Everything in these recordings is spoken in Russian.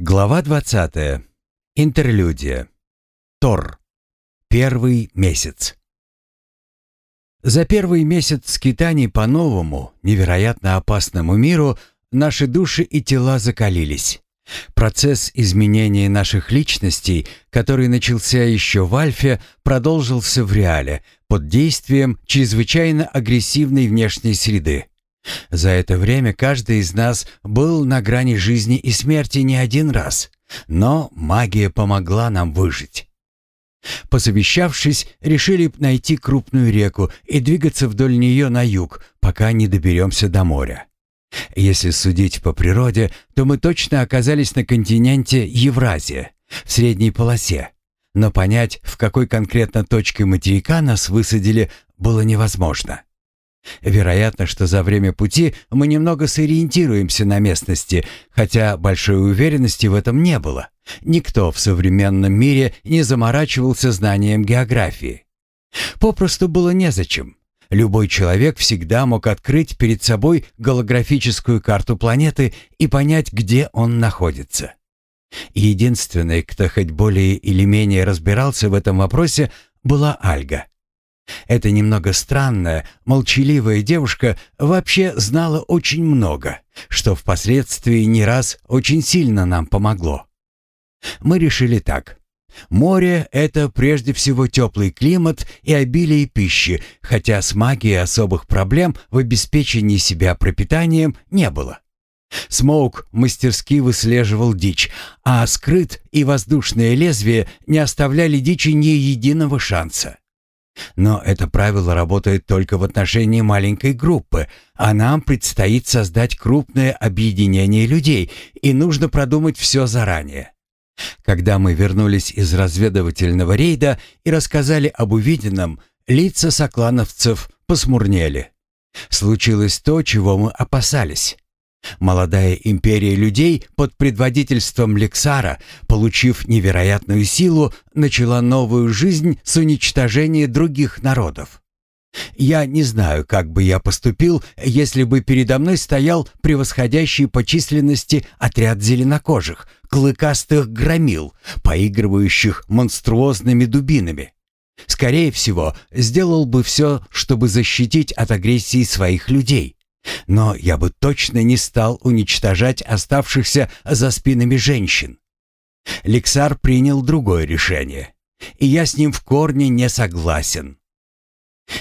Глава 20. Интерлюдия. Тор. Первый месяц. За первый месяц скитаний по новому, невероятно опасному миру наши души и тела закалились. Процесс изменения наших личностей, который начался еще в Альфе, продолжился в Реале под действием чрезвычайно агрессивной внешней среды. За это время каждый из нас был на грани жизни и смерти не один раз, но магия помогла нам выжить. Посовещавшись, решили найти крупную реку и двигаться вдоль нее на юг, пока не доберемся до моря. Если судить по природе, то мы точно оказались на континенте Евразия, в средней полосе. Но понять, в какой конкретно точке материка нас высадили, было невозможно. Вероятно, что за время пути мы немного сориентируемся на местности, хотя большой уверенности в этом не было. Никто в современном мире не заморачивался знанием географии. Попросту было незачем. Любой человек всегда мог открыть перед собой голографическую карту планеты и понять, где он находится. Единственной, кто хоть более или менее разбирался в этом вопросе, была Альга. Эта немного странная, молчаливая девушка вообще знала очень много, что впоследствии не раз очень сильно нам помогло. Мы решили так. Море — это прежде всего теплый климат и обилие пищи, хотя с магией особых проблем в обеспечении себя пропитанием не было. Смоук мастерски выслеживал дичь, а скрыт и воздушное лезвие не оставляли дичи ни единого шанса. Но это правило работает только в отношении маленькой группы, а нам предстоит создать крупное объединение людей, и нужно продумать все заранее. Когда мы вернулись из разведывательного рейда и рассказали об увиденном, лица соклановцев посмурнели. Случилось то, чего мы опасались. Молодая империя людей под предводительством Лексара, получив невероятную силу, начала новую жизнь с уничтожения других народов. Я не знаю, как бы я поступил, если бы передо мной стоял превосходящий по численности отряд зеленокожих, клыкастых громил, поигрывающих монструозными дубинами. Скорее всего, сделал бы все, чтобы защитить от агрессии своих людей. Но я бы точно не стал уничтожать оставшихся за спинами женщин. Лексар принял другое решение, и я с ним в корне не согласен.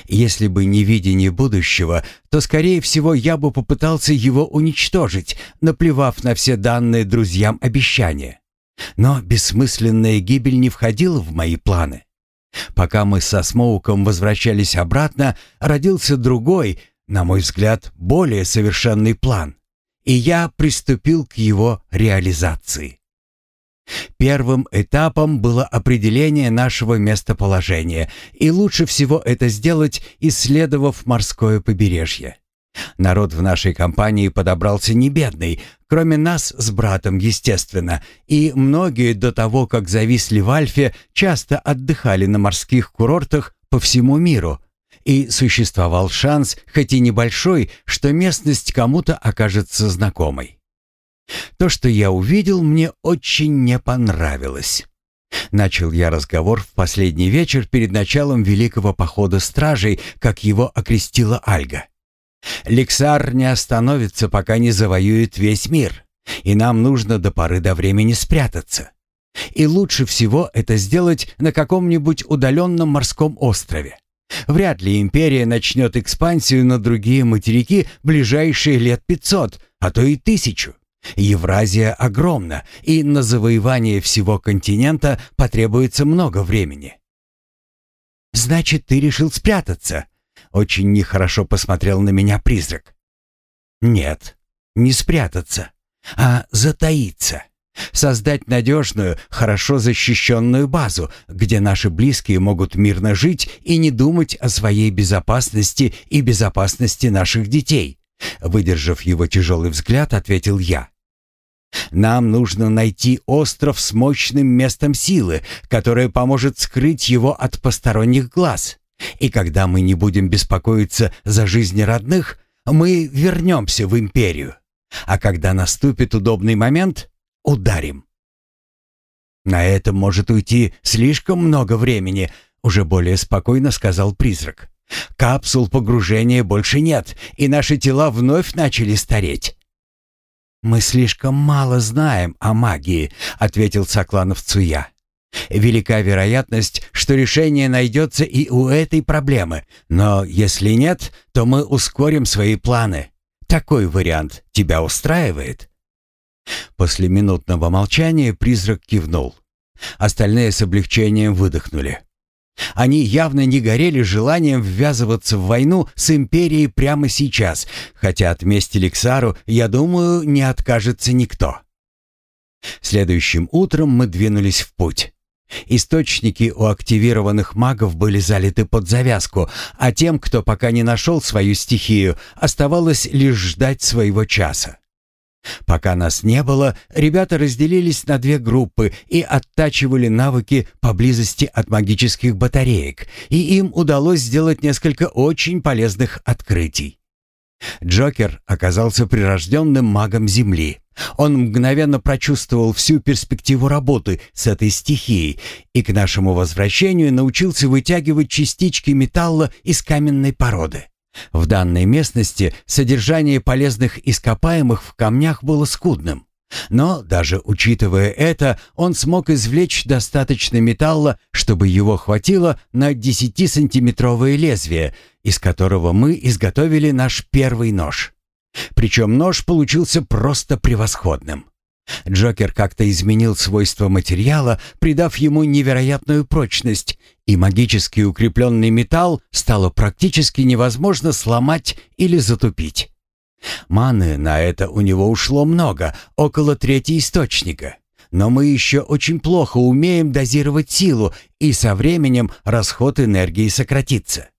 Если бы не видение будущего, то, скорее всего, я бы попытался его уничтожить, наплевав на все данные друзьям обещания. Но бессмысленная гибель не входила в мои планы. Пока мы со Смоуком возвращались обратно, родился другой, на мой взгляд, более совершенный план, и я приступил к его реализации. Первым этапом было определение нашего местоположения, и лучше всего это сделать, исследовав морское побережье. Народ в нашей компании подобрался не бедный, кроме нас с братом, естественно, и многие до того, как зависли в Альфе, часто отдыхали на морских курортах по всему миру, и существовал шанс, хоть и небольшой, что местность кому-то окажется знакомой. То, что я увидел, мне очень не понравилось. Начал я разговор в последний вечер перед началом великого похода стражей, как его окрестила Альга. Лексар не остановится, пока не завоюет весь мир, и нам нужно до поры до времени спрятаться. И лучше всего это сделать на каком-нибудь удаленном морском острове. Вряд ли империя начнет экспансию на другие материки ближайшие лет 500, а то и тысячу. Евразия огромна, и на завоевание всего континента потребуется много времени. «Значит, ты решил спрятаться?» Очень нехорошо посмотрел на меня призрак. «Нет, не спрятаться, а затаиться. Создать надежную, хорошо защищенную базу, где наши близкие могут мирно жить и не думать о своей безопасности и безопасности наших детей. Выдержав его тяжелый взгляд, ответил я. Нам нужно найти остров с мощным местом силы, которое поможет скрыть его от посторонних глаз. И когда мы не будем беспокоиться за жизни родных, мы вернемся в империю. А когда наступит удобный момент, ударим. «На это может уйти слишком много времени», — уже более спокойно сказал призрак. «Капсул погружения больше нет, и наши тела вновь начали стареть». «Мы слишком мало знаем о магии», — ответил Сокланов Цуя. «Велика вероятность, что решение найдется и у этой проблемы, но если нет, то мы ускорим свои планы. Такой вариант тебя устраивает?» После минутного молчания призрак кивнул. Остальные с облегчением выдохнули. Они явно не горели желанием ввязываться в войну с империей прямо сейчас, хотя от мести Лексару, я думаю, не откажется никто. Следующим утром мы двинулись в путь. Источники у активированных магов были залиты под завязку, а тем, кто пока не нашел свою стихию, оставалось лишь ждать своего часа. Пока нас не было, ребята разделились на две группы и оттачивали навыки поблизости от магических батареек, и им удалось сделать несколько очень полезных открытий. Джокер оказался прирожденным магом Земли. Он мгновенно прочувствовал всю перспективу работы с этой стихией и к нашему возвращению научился вытягивать частички металла из каменной породы. В данной местности содержание полезных ископаемых в камнях было скудным. Но даже учитывая это, он смог извлечь достаточно металла, чтобы его хватило на 10-сантиметровое лезвие, из которого мы изготовили наш первый нож. Причем нож получился просто превосходным. Джокер как-то изменил свойства материала, придав ему невероятную прочность, и магически укрепленный металл стало практически невозможно сломать или затупить. Маны на это у него ушло много, около трети источника. Но мы еще очень плохо умеем дозировать силу, и со временем расход энергии сократится.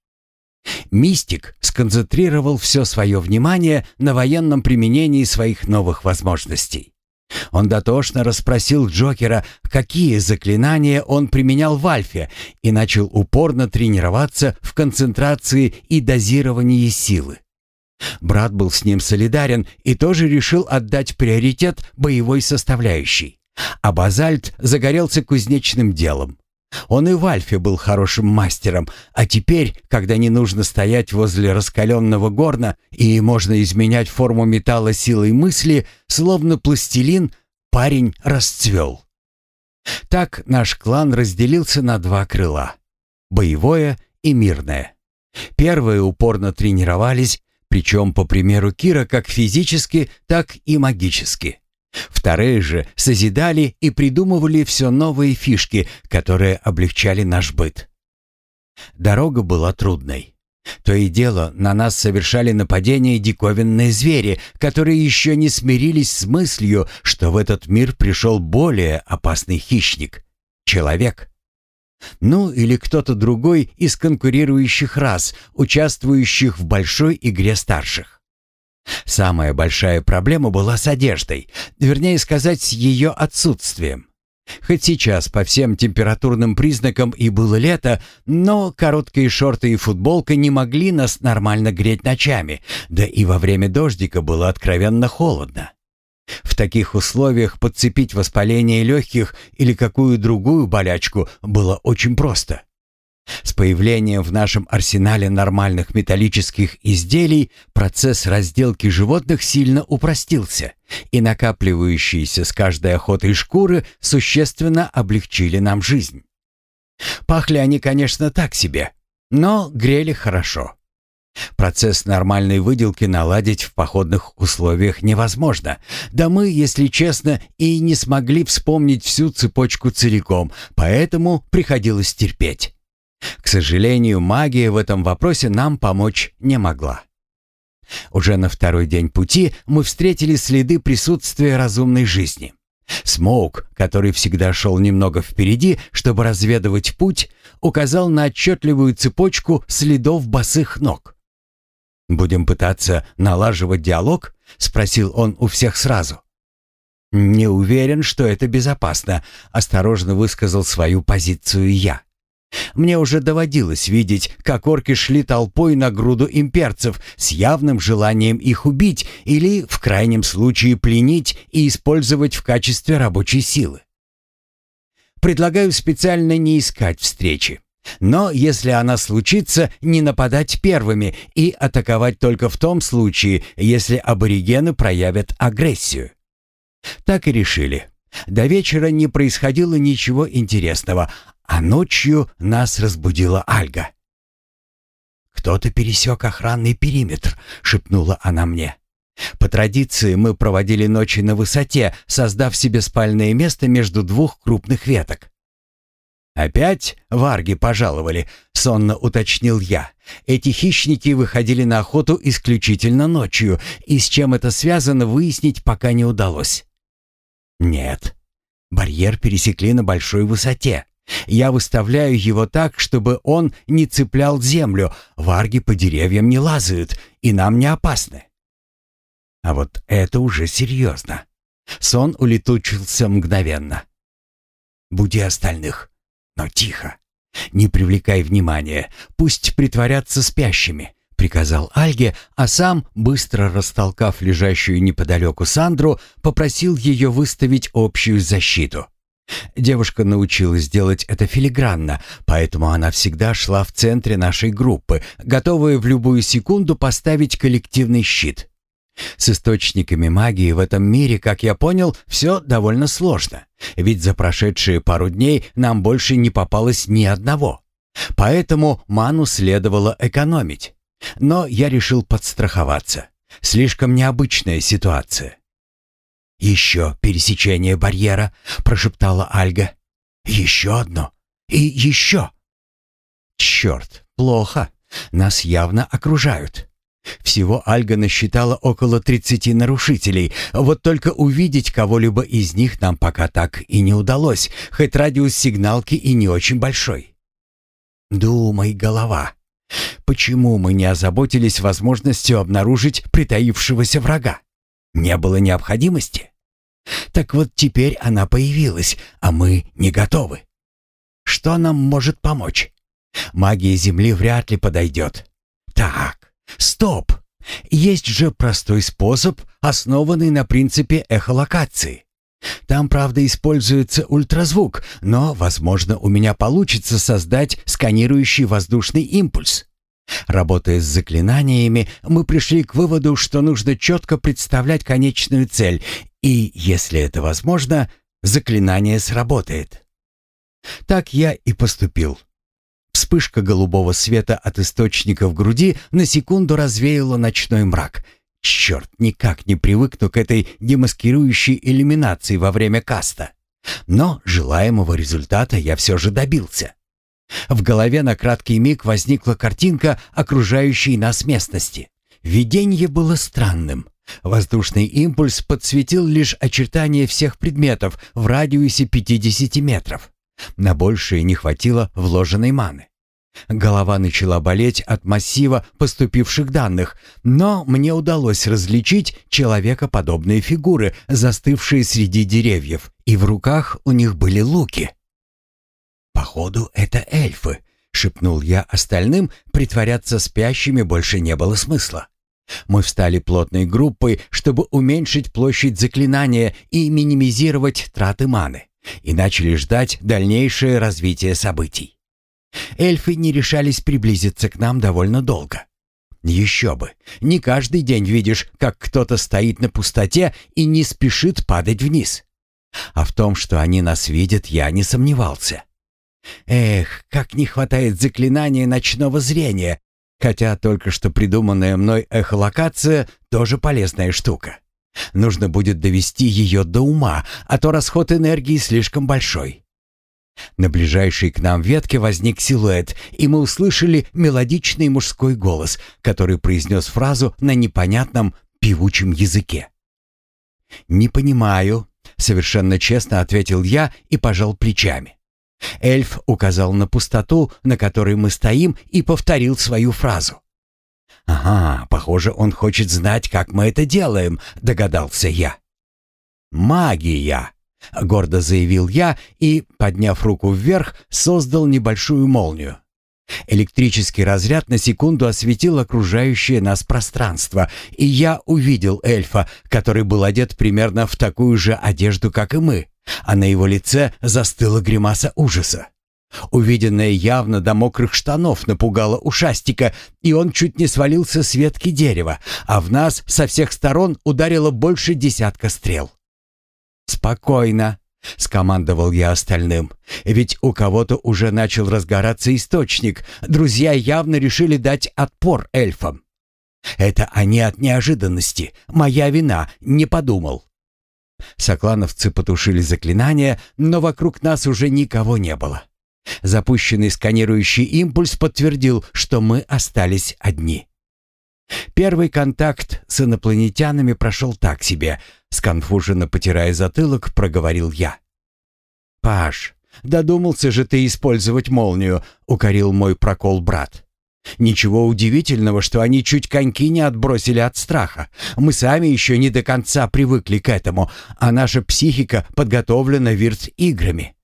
Мистик сконцентрировал все свое внимание на военном применении своих новых возможностей. Он дотошно расспросил Джокера, какие заклинания он применял в Альфе, и начал упорно тренироваться в концентрации и дозировании силы. Брат был с ним солидарен и тоже решил отдать приоритет боевой составляющей. А Базальт загорелся кузнечным делом. Он и в Альфе был хорошим мастером, а теперь, когда не нужно стоять возле раскаленного горна и можно изменять форму металла силой мысли, словно пластилин, парень расцвел. Так наш клан разделился на два крыла — боевое и мирное. Первые упорно тренировались, причем, по примеру Кира, как физически, так и магически. Вторые же созидали и придумывали все новые фишки, которые облегчали наш быт. Дорога была трудной. То и дело, на нас совершали нападения диковинные звери, которые еще не смирились с мыслью, что в этот мир пришел более опасный хищник — человек. Ну или кто-то другой из конкурирующих рас, участвующих в большой игре старших. Самая большая проблема была с одеждой, вернее сказать, с ее отсутствием. Хоть сейчас по всем температурным признакам и было лето, но короткие шорты и футболка не могли нас нормально греть ночами, да и во время дождика было откровенно холодно. В таких условиях подцепить воспаление легких или какую другую болячку было очень просто. С появлением в нашем арсенале нормальных металлических изделий процесс разделки животных сильно упростился, и накапливающиеся с каждой охотой шкуры существенно облегчили нам жизнь. Пахли они, конечно, так себе, но грели хорошо. Процесс нормальной выделки наладить в походных условиях невозможно. Да мы, если честно, и не смогли вспомнить всю цепочку целиком, поэтому приходилось терпеть. К сожалению, магия в этом вопросе нам помочь не могла. Уже на второй день пути мы встретили следы присутствия разумной жизни. Смоук, который всегда шел немного впереди, чтобы разведывать путь, указал на отчетливую цепочку следов босых ног. «Будем пытаться налаживать диалог?» — спросил он у всех сразу. «Не уверен, что это безопасно», — осторожно высказал свою позицию я. Мне уже доводилось видеть, как орки шли толпой на груду имперцев с явным желанием их убить или, в крайнем случае, пленить и использовать в качестве рабочей силы. Предлагаю специально не искать встречи. Но если она случится, не нападать первыми и атаковать только в том случае, если аборигены проявят агрессию. Так и решили. До вечера не происходило ничего интересного, а ночью нас разбудила Альга. «Кто-то пересек охранный периметр», — шепнула она мне. По традиции мы проводили ночи на высоте, создав себе спальное место между двух крупных веток. «Опять варги пожаловали», — сонно уточнил я. «Эти хищники выходили на охоту исключительно ночью, и с чем это связано, выяснить пока не удалось». «Нет. Барьер пересекли на большой высоте. Я выставляю его так, чтобы он не цеплял землю. Варги по деревьям не лазают, и нам не опасны. А вот это уже серьезно. Сон улетучился мгновенно. «Буди остальных, но тихо. Не привлекай внимания, пусть притворятся спящими», — приказал Альге, а сам, быстро растолкав лежащую неподалеку Сандру, попросил ее выставить общую защиту. Девушка научилась делать это филигранно, поэтому она всегда шла в центре нашей группы, готовая в любую секунду поставить коллективный щит. С источниками магии в этом мире, как я понял, все довольно сложно, ведь за прошедшие пару дней нам больше не попалось ни одного. Поэтому ману следовало экономить. Но я решил подстраховаться. Слишком необычная ситуация. «Еще пересечение барьера», — прошептала Альга. «Еще одно. И еще». «Черт, плохо. Нас явно окружают». Всего Альга насчитала около 30 нарушителей. Вот только увидеть кого-либо из них нам пока так и не удалось, хоть радиус сигналки и не очень большой. Думай, голова. Почему мы не озаботились возможностью обнаружить притаившегося врага? Не было необходимости. Так вот теперь она появилась, а мы не готовы. Что нам может помочь? Магия Земли вряд ли подойдет. Так, стоп. Есть же простой способ, основанный на принципе эхолокации. Там, правда, используется ультразвук, но, возможно, у меня получится создать сканирующий воздушный импульс. Работая с заклинаниями, мы пришли к выводу, что нужно четко представлять конечную цель, и, если это возможно, заклинание сработает. Так я и поступил. Вспышка голубого света от источника в груди на секунду развеяла ночной мрак. Черт, никак не привыкну к этой демаскирующей иллюминации во время каста. Но желаемого результата я все же добился. В голове на краткий миг возникла картинка окружающей нас местности. Видение было странным. Воздушный импульс подсветил лишь очертания всех предметов в радиусе 50 метров. На большее не хватило вложенной маны. Голова начала болеть от массива поступивших данных, но мне удалось различить человекоподобные фигуры, застывшие среди деревьев, и в руках у них были луки. «Походу, это эльфы», — шепнул я остальным, притворяться спящими больше не было смысла. Мы встали плотной группой, чтобы уменьшить площадь заклинания и минимизировать траты маны, и начали ждать дальнейшее развитие событий. Эльфы не решались приблизиться к нам довольно долго. Еще бы, не каждый день видишь, как кто-то стоит на пустоте и не спешит падать вниз. А в том, что они нас видят, я не сомневался. Эх, как не хватает заклинания ночного зрения, хотя только что придуманная мной эхолокация тоже полезная штука. Нужно будет довести ее до ума, а то расход энергии слишком большой. На ближайшей к нам ветке возник силуэт, и мы услышали мелодичный мужской голос, который произнес фразу на непонятном певучем языке. «Не понимаю», — совершенно честно ответил я и пожал плечами. Эльф указал на пустоту, на которой мы стоим, и повторил свою фразу. «Ага, похоже, он хочет знать, как мы это делаем», — догадался я. «Магия», — гордо заявил я и, подняв руку вверх, создал небольшую молнию. Электрический разряд на секунду осветил окружающее нас пространство, и я увидел эльфа, который был одет примерно в такую же одежду, как и мы, а на его лице застыла гримаса ужаса. Увиденное явно до мокрых штанов напугало ушастика, и он чуть не свалился с ветки дерева, а в нас со всех сторон ударило больше десятка стрел. «Спокойно», — скомандовал я остальным. «Ведь у кого-то уже начал разгораться источник. Друзья явно решили дать отпор эльфам. Это они от неожиданности. Моя вина, не подумал». Соклановцы потушили заклинание, но вокруг нас уже никого не было. Запущенный сканирующий импульс подтвердил, что мы остались одни. Первый контакт с инопланетянами прошел так себе. Сконфуженно потирая затылок, проговорил я. «Паш, додумался же ты использовать молнию», — укорил мой прокол брат. «Ничего удивительного, что они чуть коньки не отбросили от страха. Мы сами еще не до конца привыкли к этому, а наша психика подготовлена вирт-играми».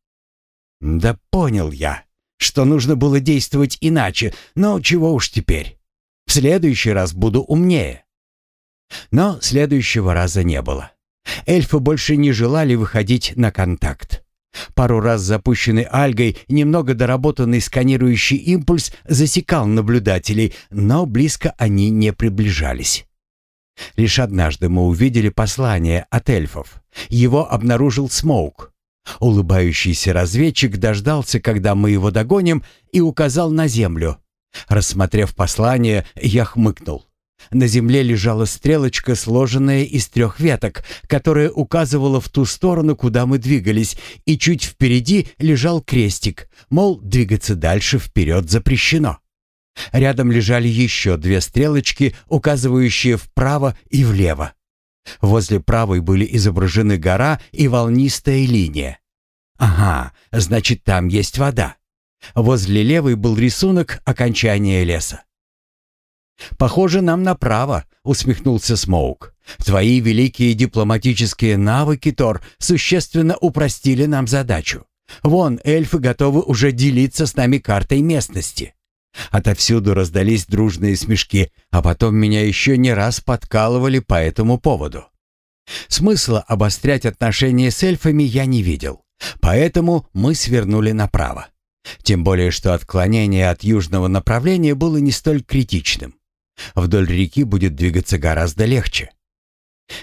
«Да понял я, что нужно было действовать иначе, но чего уж теперь. В следующий раз буду умнее». Но следующего раза не было. Эльфы больше не желали выходить на контакт. Пару раз запущенный Альгой немного доработанный сканирующий импульс засекал наблюдателей, но близко они не приближались. Лишь однажды мы увидели послание от эльфов. Его обнаружил Смоук. Улыбающийся разведчик дождался, когда мы его догоним, и указал на землю. Рассмотрев послание, я хмыкнул. На земле лежала стрелочка, сложенная из трех веток, которая указывала в ту сторону, куда мы двигались, и чуть впереди лежал крестик, мол, двигаться дальше вперед запрещено. Рядом лежали еще две стрелочки, указывающие вправо и влево. Возле правой были изображены гора и волнистая линия. Ага, значит, там есть вода. Возле левой был рисунок окончания леса. «Похоже нам направо», — усмехнулся Смоук. «Твои великие дипломатические навыки, Тор, существенно упростили нам задачу. Вон, эльфы готовы уже делиться с нами картой местности». Отовсюду раздались дружные смешки, а потом меня еще не раз подкалывали по этому поводу. Смысла обострять отношения с эльфами я не видел, поэтому мы свернули направо. Тем более, что отклонение от южного направления было не столь критичным. Вдоль реки будет двигаться гораздо легче.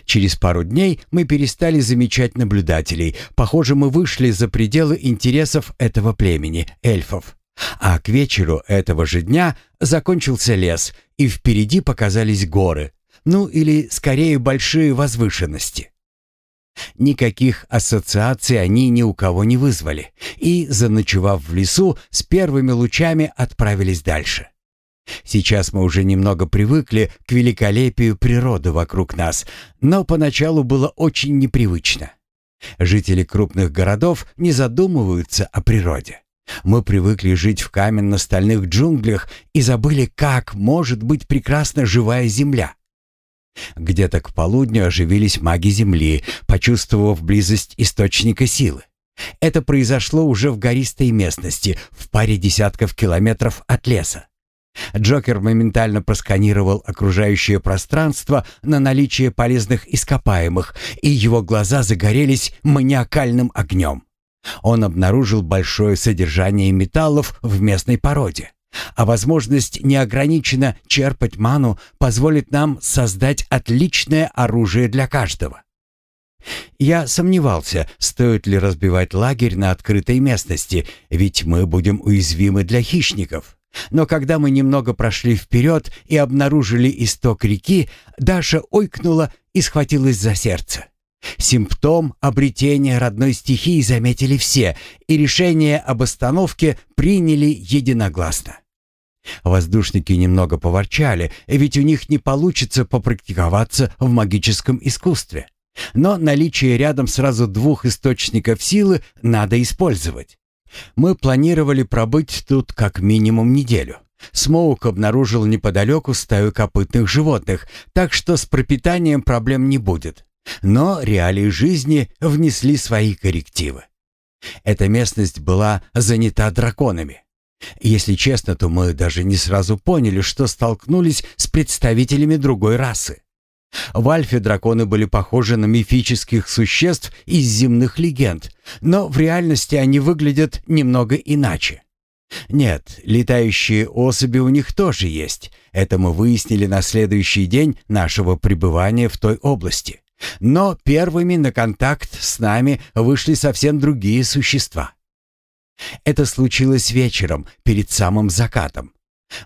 Через пару дней мы перестали замечать наблюдателей. Похоже, мы вышли за пределы интересов этого племени, эльфов. А к вечеру этого же дня закончился лес, и впереди показались горы, ну или скорее большие возвышенности. Никаких ассоциаций они ни у кого не вызвали, и, заночевав в лесу, с первыми лучами отправились дальше. Сейчас мы уже немного привыкли к великолепию природы вокруг нас, но поначалу было очень непривычно. Жители крупных городов не задумываются о природе. Мы привыкли жить в каменно-стальных джунглях и забыли, как может быть прекрасна живая земля. Где-то к полудню оживились маги Земли, почувствовав близость источника силы. Это произошло уже в гористой местности, в паре десятков километров от леса. Джокер моментально просканировал окружающее пространство на наличие полезных ископаемых, и его глаза загорелись маниакальным огнем. Он обнаружил большое содержание металлов в местной породе. А возможность неограниченно черпать ману позволит нам создать отличное оружие для каждого. Я сомневался, стоит ли разбивать лагерь на открытой местности, ведь мы будем уязвимы для хищников. Но когда мы немного прошли вперед и обнаружили исток реки, Даша ойкнула и схватилась за сердце. Симптом обретения родной стихии заметили все, и решение об остановке приняли единогласно. Воздушники немного поворчали, ведь у них не получится попрактиковаться в магическом искусстве. Но наличие рядом сразу двух источников силы надо использовать. Мы планировали пробыть тут как минимум неделю. Смоук обнаружил неподалеку стаю копытных животных, так что с пропитанием проблем не будет. Но реалии жизни внесли свои коррективы. Эта местность была занята драконами. Если честно, то мы даже не сразу поняли, что столкнулись с представителями другой расы. В Альфе драконы были похожи на мифических существ из земных легенд, но в реальности они выглядят немного иначе. Нет, летающие особи у них тоже есть. Это мы выяснили на следующий день нашего пребывания в той области. Но первыми на контакт с нами вышли совсем другие существа. Это случилось вечером, перед самым закатом.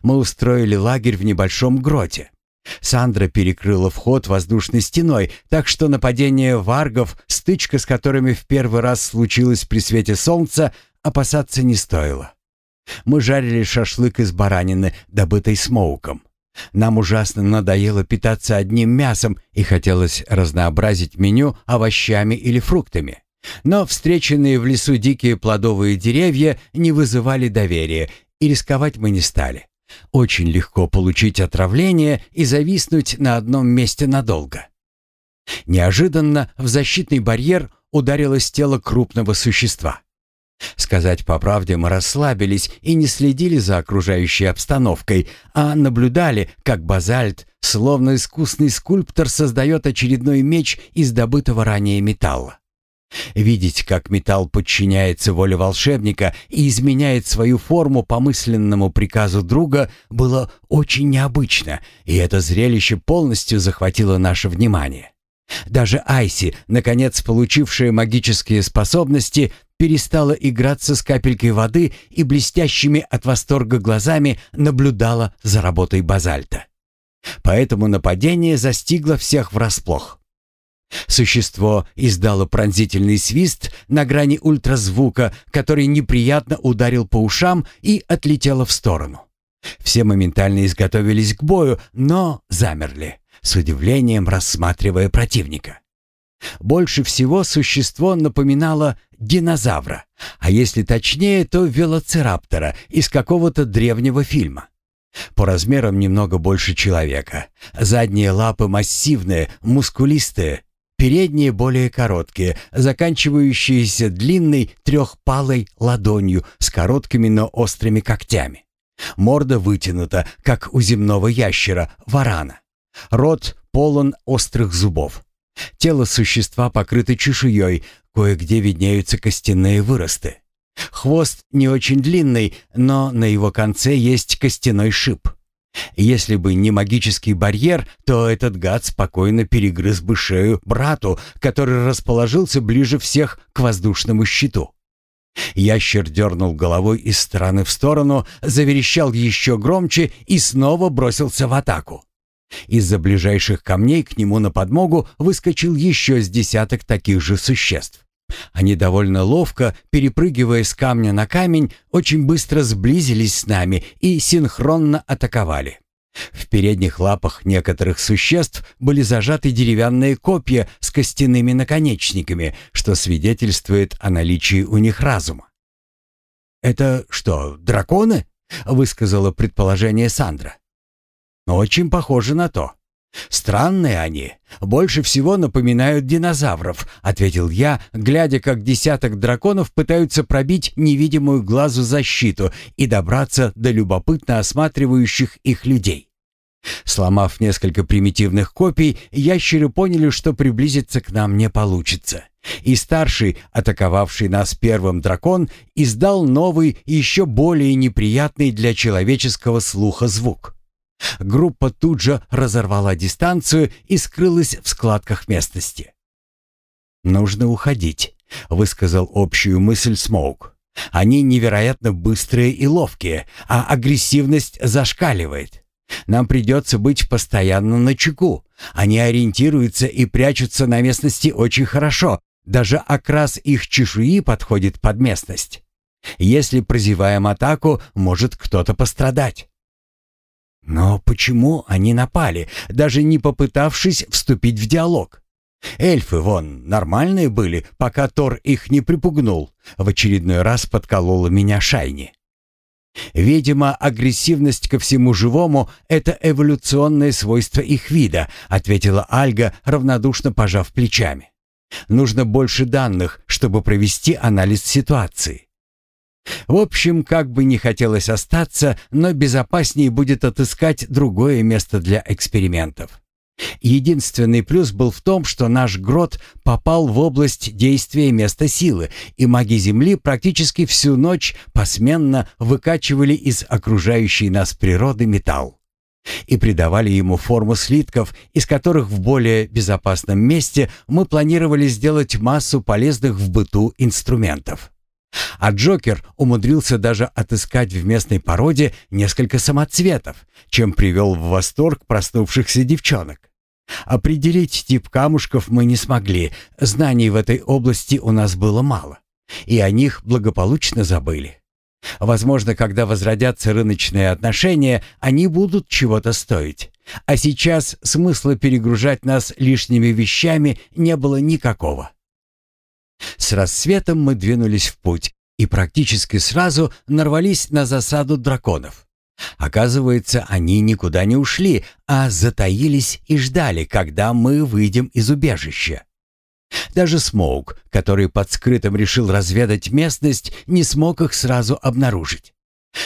Мы устроили лагерь в небольшом гроте. Сандра перекрыла вход воздушной стеной, так что нападение варгов, стычка с которыми в первый раз случилась при свете солнца, опасаться не стоило. Мы жарили шашлык из баранины, добытой смоуком. Нам ужасно надоело питаться одним мясом и хотелось разнообразить меню овощами или фруктами. Но встреченные в лесу дикие плодовые деревья не вызывали доверия, и рисковать мы не стали. Очень легко получить отравление и зависнуть на одном месте надолго. Неожиданно в защитный барьер ударилось тело крупного существа. Сказать по правде, мы расслабились и не следили за окружающей обстановкой, а наблюдали, как базальт, словно искусный скульптор, создает очередной меч из добытого ранее металла. Видеть, как металл подчиняется воле волшебника и изменяет свою форму по мысленному приказу друга, было очень необычно, и это зрелище полностью захватило наше внимание. Даже Айси, наконец получившая магические способности, перестала играться с капелькой воды и блестящими от восторга глазами наблюдала за работой базальта. Поэтому нападение застигло всех врасплох. Существо издало пронзительный свист на грани ультразвука, который неприятно ударил по ушам и отлетело в сторону. Все моментально изготовились к бою, но замерли, с удивлением рассматривая противника. Больше всего существо напоминало динозавра, а если точнее, то велоцираптора из какого-то древнего фильма. По размерам немного больше человека. Задние лапы массивные, мускулистые, передние более короткие, заканчивающиеся длинной трехпалой ладонью с короткими, но острыми когтями. Морда вытянута, как у земного ящера, варана. Рот полон острых зубов. Тело существа покрыто чешуей, кое-где виднеются костяные выросты. Хвост не очень длинный, но на его конце есть костяной шип. Если бы не магический барьер, то этот гад спокойно перегрыз бы шею брату, который расположился ближе всех к воздушному щиту. Ящер дернул головой из стороны в сторону, заверещал еще громче и снова бросился в атаку. Из-за ближайших камней к нему на подмогу выскочил еще с десяток таких же существ. Они довольно ловко, перепрыгивая с камня на камень, очень быстро сблизились с нами и синхронно атаковали. В передних лапах некоторых существ были зажаты деревянные копья с костяными наконечниками, что свидетельствует о наличии у них разума. «Это что, драконы?» — высказала предположение Сандра. Очень похоже на то. Странные они, больше всего напоминают динозавров, ответил я, глядя, как десяток драконов пытаются пробить невидимую глазу защиту и добраться до любопытно осматривающих их людей. Сломав несколько примитивных копий, ящеры поняли, что приблизиться к нам не получится. И старший, атаковавший нас первым дракон, издал новый, еще более неприятный для человеческого слуха звук. Группа тут же разорвала дистанцию и скрылась в складках местности. «Нужно уходить», — высказал общую мысль Смоук. «Они невероятно быстрые и ловкие, а агрессивность зашкаливает. Нам придется быть постоянно на чеку. Они ориентируются и прячутся на местности очень хорошо. Даже окрас их чешуи подходит под местность. Если прозеваем атаку, может кто-то пострадать. Но почему они напали, даже не попытавшись вступить в диалог? Эльфы, вон, нормальные были, пока Тор их не припугнул. В очередной раз подколола меня Шайни. «Видимо, агрессивность ко всему живому — это эволюционное свойство их вида», ответила Альга, равнодушно пожав плечами. «Нужно больше данных, чтобы провести анализ ситуации». В общем, как бы не хотелось остаться, но безопаснее будет отыскать другое место для экспериментов. Единственный плюс был в том, что наш грот попал в область действия места силы, и маги Земли практически всю ночь посменно выкачивали из окружающей нас природы металл и придавали ему форму слитков, из которых в более безопасном месте мы планировали сделать массу полезных в быту инструментов. А Джокер умудрился даже отыскать в местной породе несколько самоцветов, чем привел в восторг проснувшихся девчонок. Определить тип камушков мы не смогли, знаний в этой области у нас было мало, и о них благополучно забыли. Возможно, когда возродятся рыночные отношения, они будут чего-то стоить. А сейчас смысла перегружать нас лишними вещами не было никакого. С рассветом мы двинулись в путь и практически сразу нарвались на засаду драконов. Оказывается, они никуда не ушли, а затаились и ждали, когда мы выйдем из убежища. Даже Смоук, который под скрытым решил разведать местность, не смог их сразу обнаружить.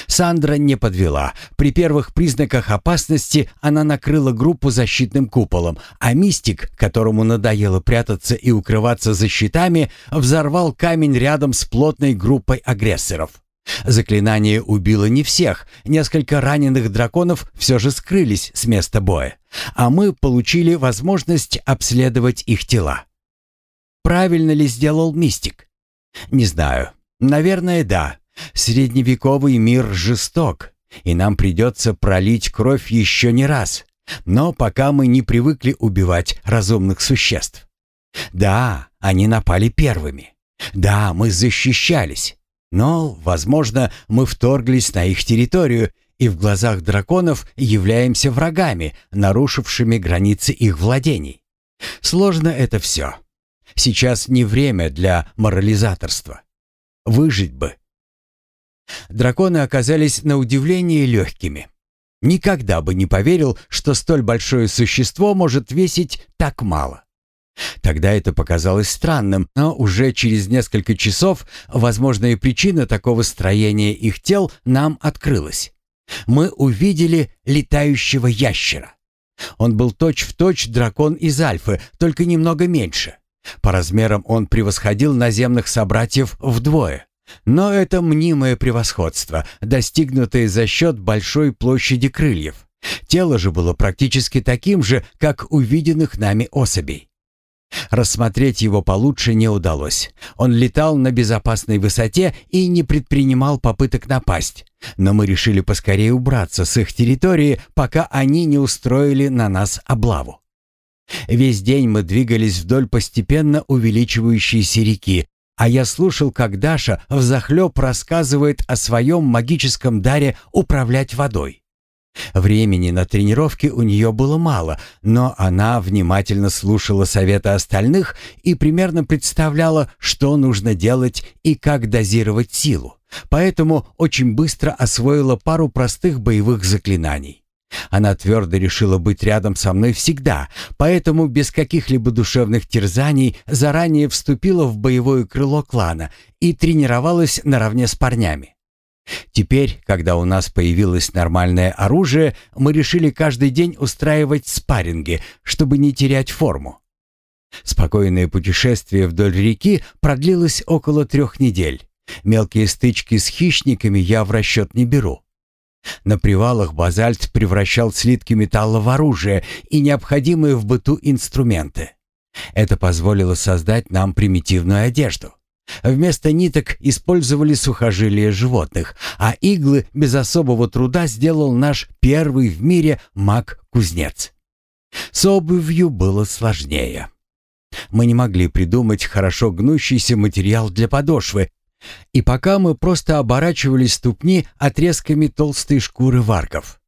Сандра не подвела. При первых признаках опасности она накрыла группу защитным куполом, а мистик, которому надоело прятаться и укрываться за щитами, взорвал камень рядом с плотной группой агрессоров. Заклинание убило не всех, несколько раненых драконов все же скрылись с места боя, а мы получили возможность обследовать их тела. Правильно ли сделал мистик? Не знаю. Наверное, да. Средневековый мир жесток, и нам придется пролить кровь еще не раз. Но пока мы не привыкли убивать разумных существ. Да, они напали первыми. Да, мы защищались. Но, возможно, мы вторглись на их территорию и в глазах драконов являемся врагами, нарушившими границы их владений. Сложно это все. Сейчас не время для морализаторства. Выжить бы. Драконы оказались на удивление легкими. Никогда бы не поверил, что столь большое существо может весить так мало. Тогда это показалось странным, но уже через несколько часов возможная причина такого строения их тел нам открылась. Мы увидели летающего ящера. Он был точь-в-точь точь дракон из Альфы, только немного меньше. По размерам он превосходил наземных собратьев вдвое. Но это мнимое превосходство, достигнутое за счет большой площади крыльев. Тело же было практически таким же, как у виденных нами особей. Рассмотреть его получше не удалось. Он летал на безопасной высоте и не предпринимал попыток напасть. Но мы решили поскорее убраться с их территории, пока они не устроили на нас облаву. Весь день мы двигались вдоль постепенно увеличивающейся реки, а я слушал, как Даша взахлеб рассказывает о своем магическом даре управлять водой. Времени на тренировки у нее было мало, но она внимательно слушала советы остальных и примерно представляла, что нужно делать и как дозировать силу. Поэтому очень быстро освоила пару простых боевых заклинаний. Она твердо решила быть рядом со мной всегда, поэтому без каких-либо душевных терзаний заранее вступила в боевое крыло клана и тренировалась наравне с парнями. Теперь, когда у нас появилось нормальное оружие, мы решили каждый день устраивать спарринги, чтобы не терять форму. Спокойное путешествие вдоль реки продлилось около трех недель. Мелкие стычки с хищниками я в расчет не беру. На привалах базальт превращал слитки металла в оружие и необходимые в быту инструменты. Это позволило создать нам примитивную одежду. Вместо ниток использовали сухожилия животных, а иглы без особого труда сделал наш первый в мире маг-кузнец. С обувью было сложнее. Мы не могли придумать хорошо гнущийся материал для подошвы, и пока мы просто оборачивали ступни отрезками толстой шкуры варков.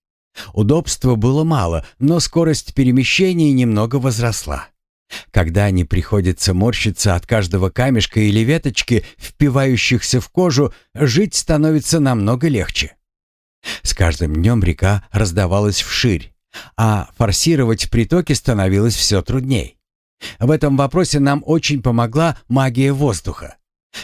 Удобства было мало, но скорость перемещения немного возросла. Когда не приходится морщиться от каждого камешка или веточки, впивающихся в кожу, жить становится намного легче. С каждым днем река раздавалась вширь, а форсировать притоки становилось все трудней. В этом вопросе нам очень помогла магия воздуха.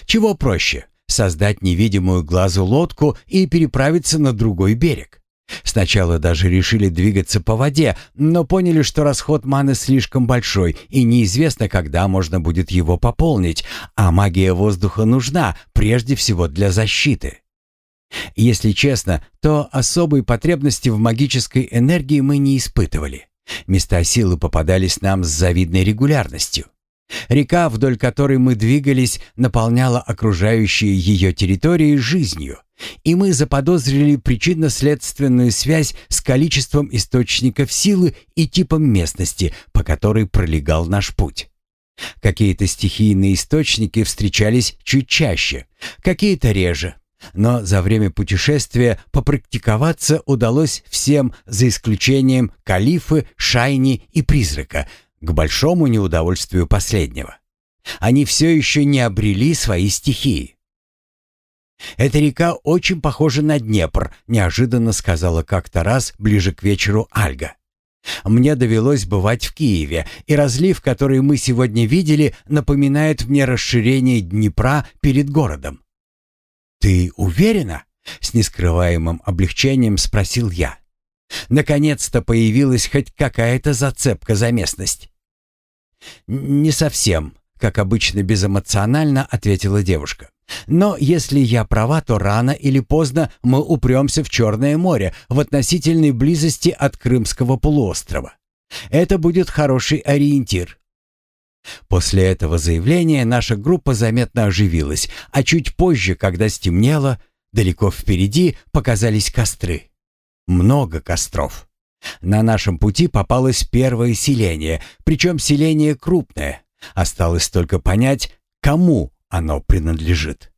Чего проще? создать невидимую глазу лодку и переправиться на другой берег. Сначала даже решили двигаться по воде, но поняли, что расход маны слишком большой и неизвестно, когда можно будет его пополнить, а магия воздуха нужна прежде всего для защиты. Если честно, то особой потребности в магической энергии мы не испытывали. Места силы попадались нам с завидной регулярностью. Река, вдоль которой мы двигались, наполняла окружающие ее территории жизнью, и мы заподозрили причинно-следственную связь с количеством источников силы и типом местности, по которой пролегал наш путь. Какие-то стихийные источники встречались чуть чаще, какие-то реже, но за время путешествия попрактиковаться удалось всем, за исключением Калифы, Шайни и Призрака, к большому неудовольствию последнего. Они все еще не обрели свои стихии. «Эта река очень похожа на Днепр», — неожиданно сказала как-то раз ближе к вечеру Альга. «Мне довелось бывать в Киеве, и разлив, который мы сегодня видели, напоминает мне расширение Днепра перед городом. «Ты уверена?» — с нескрываемым облегчением спросил я. Наконец-то появилась хоть какая-то зацепка за местность. «Не совсем», — как обычно безэмоционально ответила девушка. «Но если я права, то рано или поздно мы упремся в Черное море в относительной близости от Крымского полуострова. Это будет хороший ориентир. После этого заявления наша группа заметно оживилась, а чуть позже, когда стемнело, далеко впереди показались костры. Много костров. На нашем пути попалось первое селение, причем селение крупное. Осталось только понять, кому оно принадлежит.